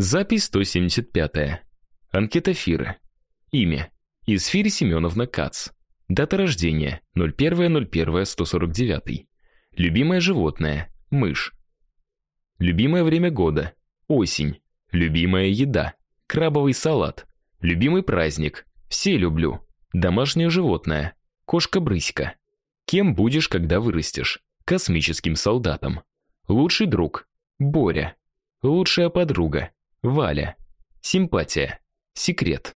Запись 175. Анкета Фиры. Имя. Исфирь Семеновна Кац. Дата рождения 01.01.149. Любимое животное мышь. Любимое время года осень. Любимая еда крабовый салат. Любимый праздник все люблю. Домашнее животное кошка-брыська. Кем будешь, когда вырастешь? Космическим солдатом. Лучший друг Боря. Лучшая подруга Валя. Симпатия. Секрет.